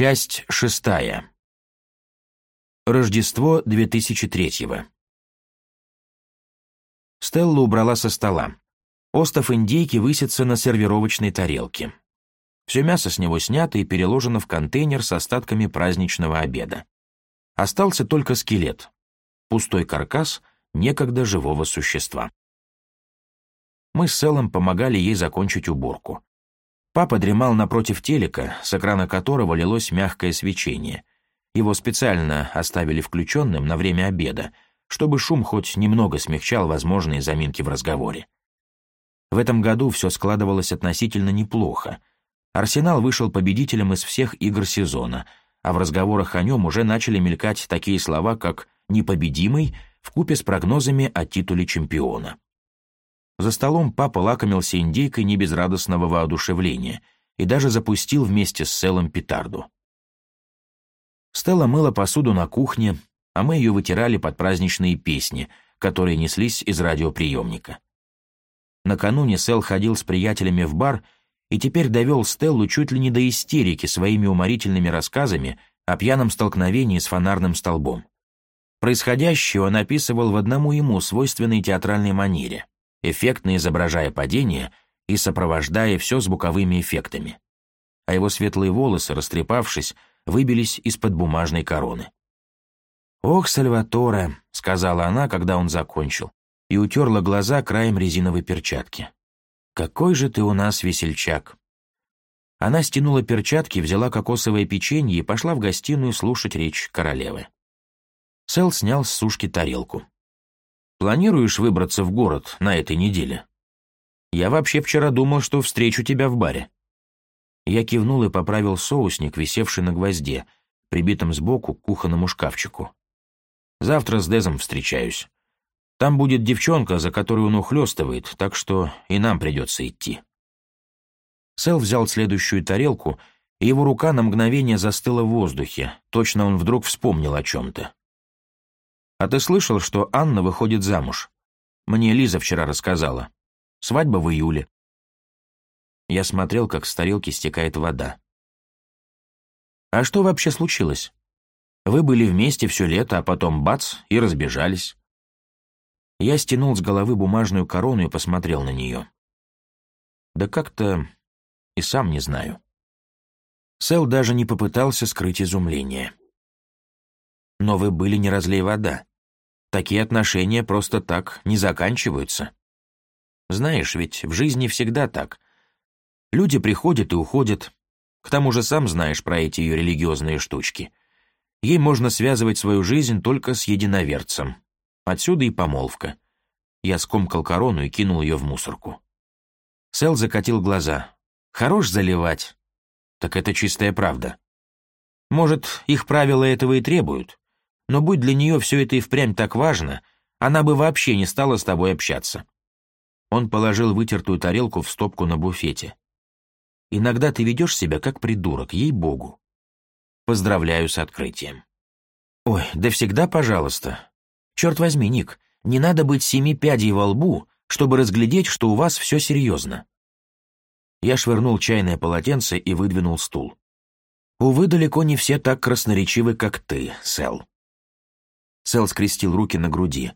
Часть шестая. Рождество 2003-го. Стелла убрала со стола. Остов индейки высится на сервировочной тарелке. Все мясо с него снято и переложено в контейнер с остатками праздничного обеда. Остался только скелет. Пустой каркас некогда живого существа. Мы с Селом помогали ей закончить уборку. Папа дремал напротив телека, с экрана которого лилось мягкое свечение. Его специально оставили включенным на время обеда, чтобы шум хоть немного смягчал возможные заминки в разговоре. В этом году все складывалось относительно неплохо. Арсенал вышел победителем из всех игр сезона, а в разговорах о нем уже начали мелькать такие слова, как «непобедимый» вкупе с прогнозами о титуле чемпиона. За столом папа лакомился индейкой не без радостного воодушевления и даже запустил вместе с Селом петарду. Стелла мыла посуду на кухне, а мы ее вытирали под праздничные песни, которые неслись из радиоприемника. Накануне Сел ходил с приятелями в бар и теперь довел Стеллу чуть ли не до истерики своими уморительными рассказами о пьяном столкновении с фонарным столбом. Происходящее он описывал в одному ему свойственной театральной манере — эффектно изображая падение и сопровождая все звуковыми эффектами. А его светлые волосы, растрепавшись, выбились из-под бумажной короны. «Ох, Сальваторе», — сказала она, когда он закончил, и утерла глаза краем резиновой перчатки. «Какой же ты у нас весельчак!» Она стянула перчатки, взяла кокосовое печенье и пошла в гостиную слушать речь королевы. Сэл снял с сушки тарелку планируешь выбраться в город на этой неделе? Я вообще вчера думал, что встречу тебя в баре». Я кивнул и поправил соусник, висевший на гвозде, прибитом сбоку к кухонному шкафчику. «Завтра с Дезом встречаюсь. Там будет девчонка, за которую он ухлёстывает, так что и нам придется идти». Сэл взял следующую тарелку, и его рука на мгновение застыла в воздухе, точно он вдруг вспомнил о чем-то. А ты слышал, что Анна выходит замуж? Мне Лиза вчера рассказала. Свадьба в июле. Я смотрел, как с тарелки стекает вода. А что вообще случилось? Вы были вместе все лето, а потом бац и разбежались. Я стянул с головы бумажную корону и посмотрел на нее. Да как-то и сам не знаю. Сэл даже не попытался скрыть изумление. Но вы были не разлей вода. Такие отношения просто так не заканчиваются. Знаешь, ведь в жизни всегда так. Люди приходят и уходят. К тому же сам знаешь про эти ее религиозные штучки. Ей можно связывать свою жизнь только с единоверцем. Отсюда и помолвка. Я скомкал корону и кинул ее в мусорку. Сэл закатил глаза. «Хорош заливать». «Так это чистая правда. Может, их правила этого и требуют но будь для нее все это и впрямь так важно, она бы вообще не стала с тобой общаться. Он положил вытертую тарелку в стопку на буфете. «Иногда ты ведешь себя как придурок, ей-богу. Поздравляю с открытием». «Ой, да всегда пожалуйста. Черт возьми, Ник, не надо быть семи пядей во лбу, чтобы разглядеть, что у вас все серьезно». Я швырнул чайное полотенце и выдвинул стул. «Увы, далеко не все так красноречивы, как ты, Сэл». Сэл скрестил руки на груди.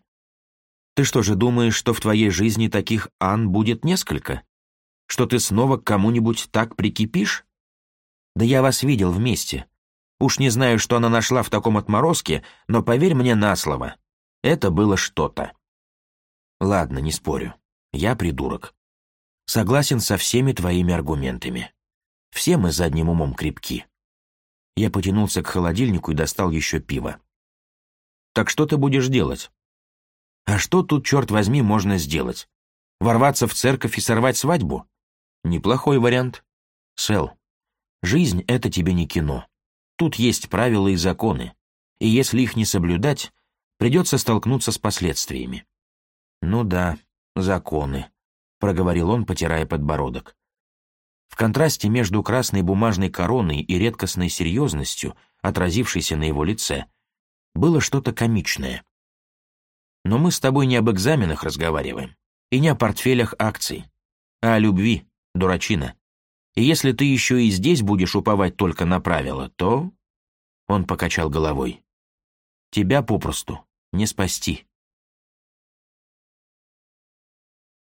«Ты что же думаешь, что в твоей жизни таких Ан будет несколько? Что ты снова к кому-нибудь так прикипишь? Да я вас видел вместе. Уж не знаю, что она нашла в таком отморозке, но поверь мне на слово. Это было что-то». «Ладно, не спорю. Я придурок. Согласен со всеми твоими аргументами. Все мы задним умом крепки». Я потянулся к холодильнику и достал еще пиво. Так что ты будешь делать? А что тут, черт возьми, можно сделать? Ворваться в церковь и сорвать свадьбу? Неплохой вариант. Сэл, жизнь — это тебе не кино. Тут есть правила и законы. И если их не соблюдать, придется столкнуться с последствиями. Ну да, законы, — проговорил он, потирая подбородок. В контрасте между красной бумажной короной и редкостной серьезностью, отразившейся на его лице, — было что-то комичное. Но мы с тобой не об экзаменах разговариваем, и не о портфелях акций, а о любви, дурачина. И если ты еще и здесь будешь уповать только на правила, то...» Он покачал головой. «Тебя попросту не спасти».